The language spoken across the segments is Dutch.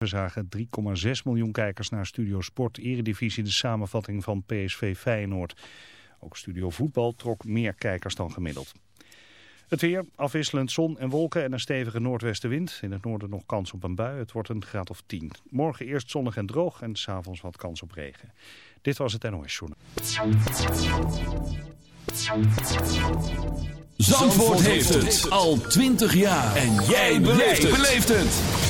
We zagen 3,6 miljoen kijkers naar Studio Sport Eredivisie, de samenvatting van PSV Feyenoord. Ook Studio Voetbal trok meer kijkers dan gemiddeld. Het weer, afwisselend zon en wolken en een stevige noordwestenwind. In het noorden nog kans op een bui. Het wordt een graad of 10. Morgen eerst zonnig en droog en s'avonds wat kans op regen. Dit was het NOS Journal. Zandvoort heeft het al 20 jaar. En jij beleeft het.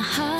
heart.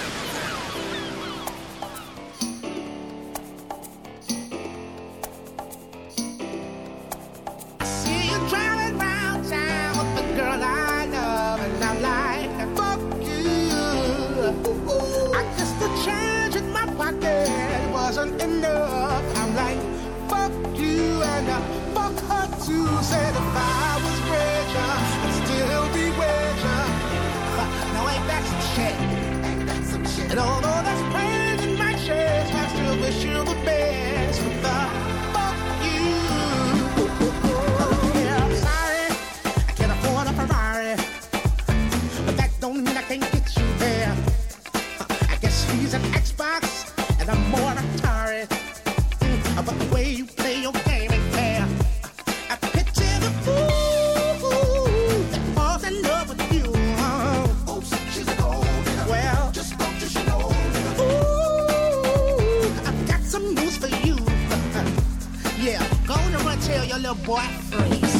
your boy.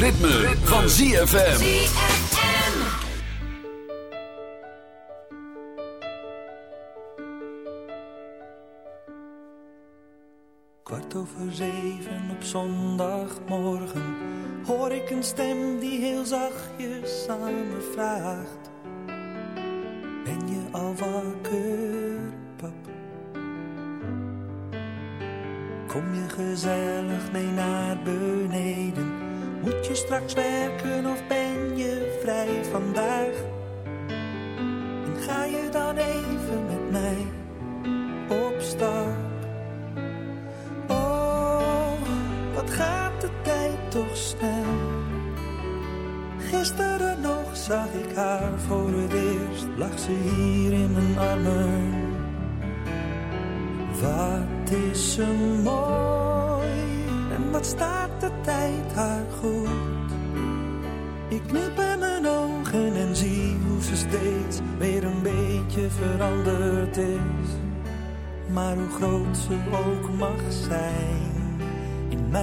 ritme, van ZFM.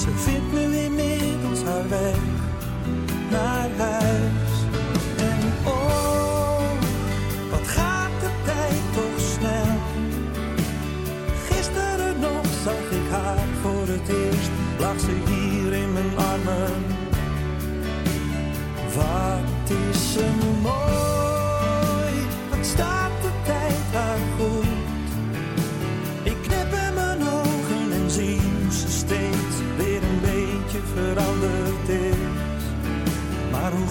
Ze vindt nu inmiddels haar weg naar huis.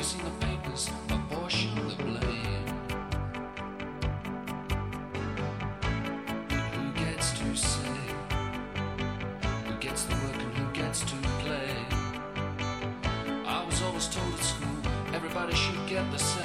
Using the papers, apportion the blame. But who gets to say? Who gets the work and who gets to play? I was always told at school everybody should get the same.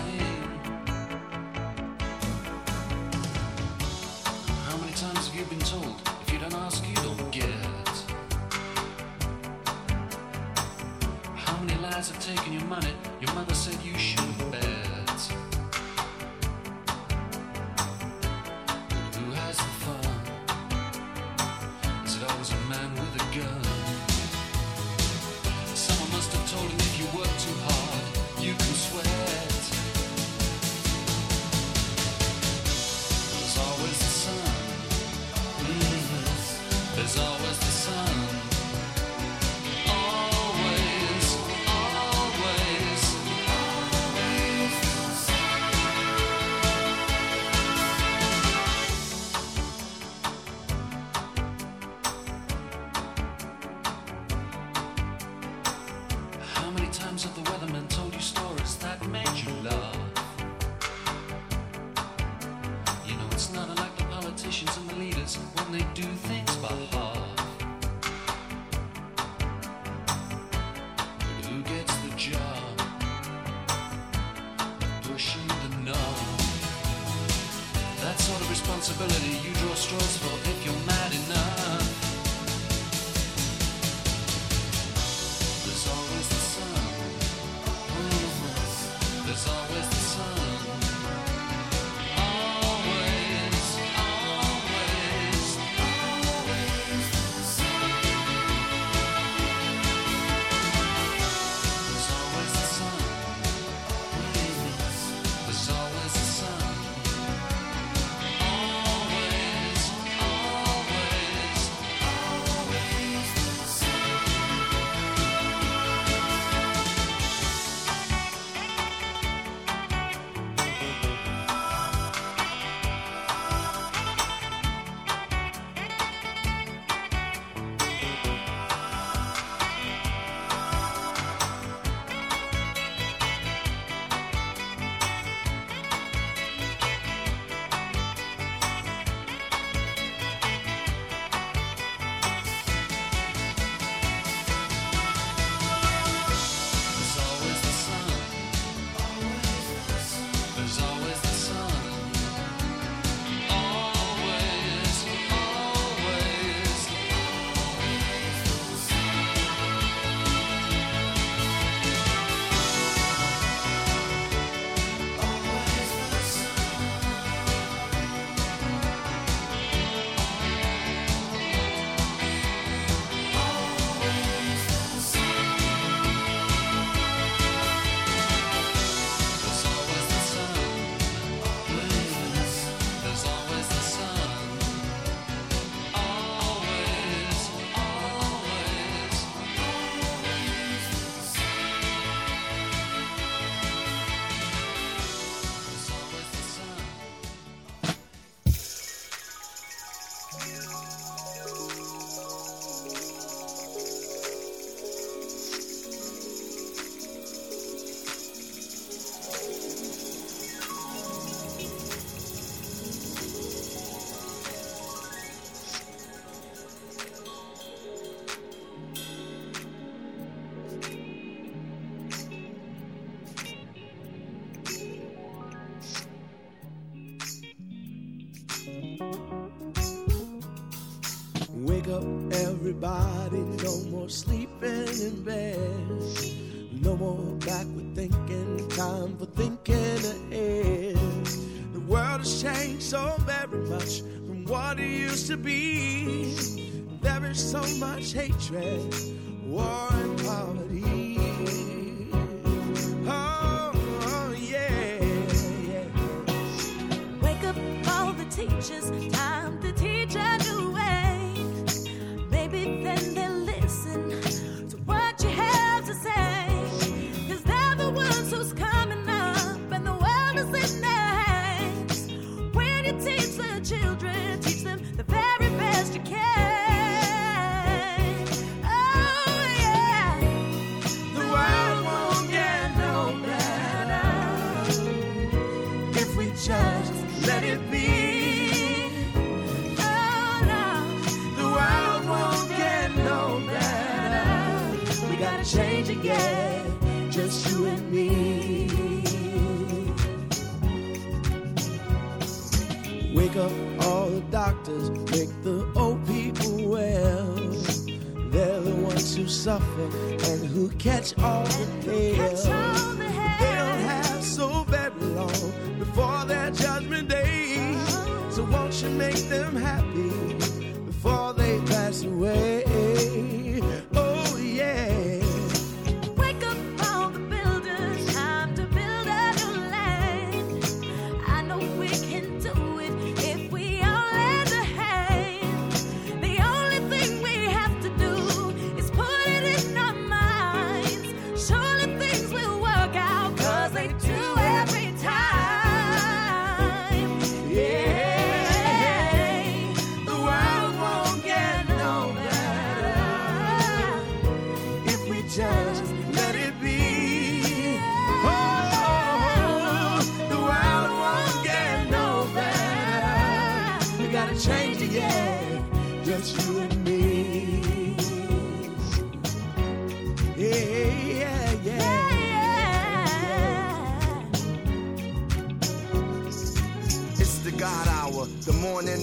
hatred.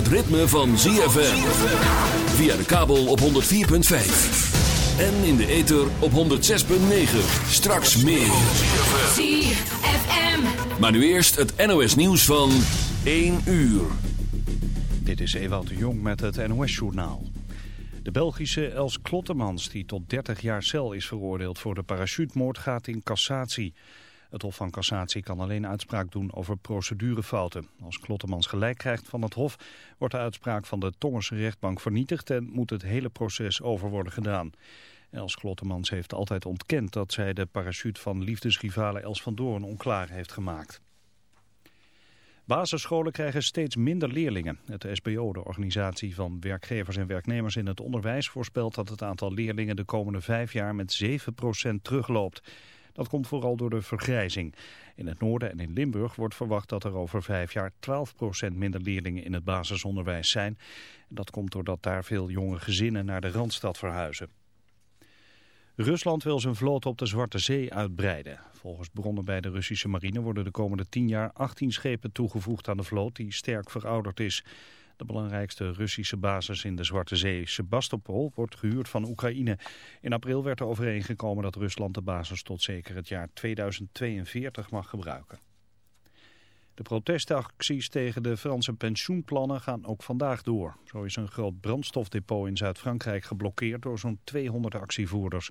het ritme van ZFM. Via de kabel op 104.5. En in de ether op 106.9. Straks meer. ZFM. Maar nu eerst het NOS nieuws van 1 uur. Dit is Ewald de Jong met het NOS journaal. De Belgische Els Klottemans, die tot 30 jaar cel is veroordeeld voor de parachutemoord, gaat in cassatie. Het Hof van Cassatie kan alleen uitspraak doen over procedurefouten. Als Klottemans gelijk krijgt van het Hof, wordt de uitspraak van de Tongense rechtbank vernietigd en moet het hele proces over worden gedaan. Els Klottemans heeft altijd ontkend dat zij de parachute van liefdesrivale Els van Doorn onklaar heeft gemaakt. Basisscholen krijgen steeds minder leerlingen. Het SBO, de organisatie van werkgevers en werknemers in het onderwijs, voorspelt dat het aantal leerlingen de komende vijf jaar met 7% terugloopt. Dat komt vooral door de vergrijzing. In het noorden en in Limburg wordt verwacht dat er over vijf jaar 12% minder leerlingen in het basisonderwijs zijn. Dat komt doordat daar veel jonge gezinnen naar de Randstad verhuizen. Rusland wil zijn vloot op de Zwarte Zee uitbreiden. Volgens bronnen bij de Russische marine worden de komende 10 jaar 18 schepen toegevoegd aan de vloot die sterk verouderd is. De belangrijkste Russische basis in de Zwarte Zee, Sebastopol, wordt gehuurd van Oekraïne. In april werd er overeengekomen dat Rusland de basis tot zeker het jaar 2042 mag gebruiken. De protestacties tegen de Franse pensioenplannen gaan ook vandaag door. Zo is een groot brandstofdepot in Zuid-Frankrijk geblokkeerd door zo'n 200 actievoerders.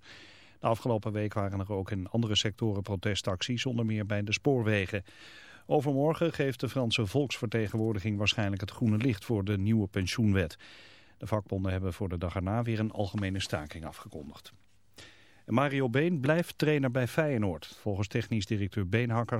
De afgelopen week waren er ook in andere sectoren protestacties, onder meer bij de spoorwegen. Overmorgen geeft de Franse volksvertegenwoordiging waarschijnlijk het groene licht voor de nieuwe pensioenwet. De vakbonden hebben voor de dag erna weer een algemene staking afgekondigd. Mario Been blijft trainer bij Feyenoord. Volgens technisch directeur Beenhakkers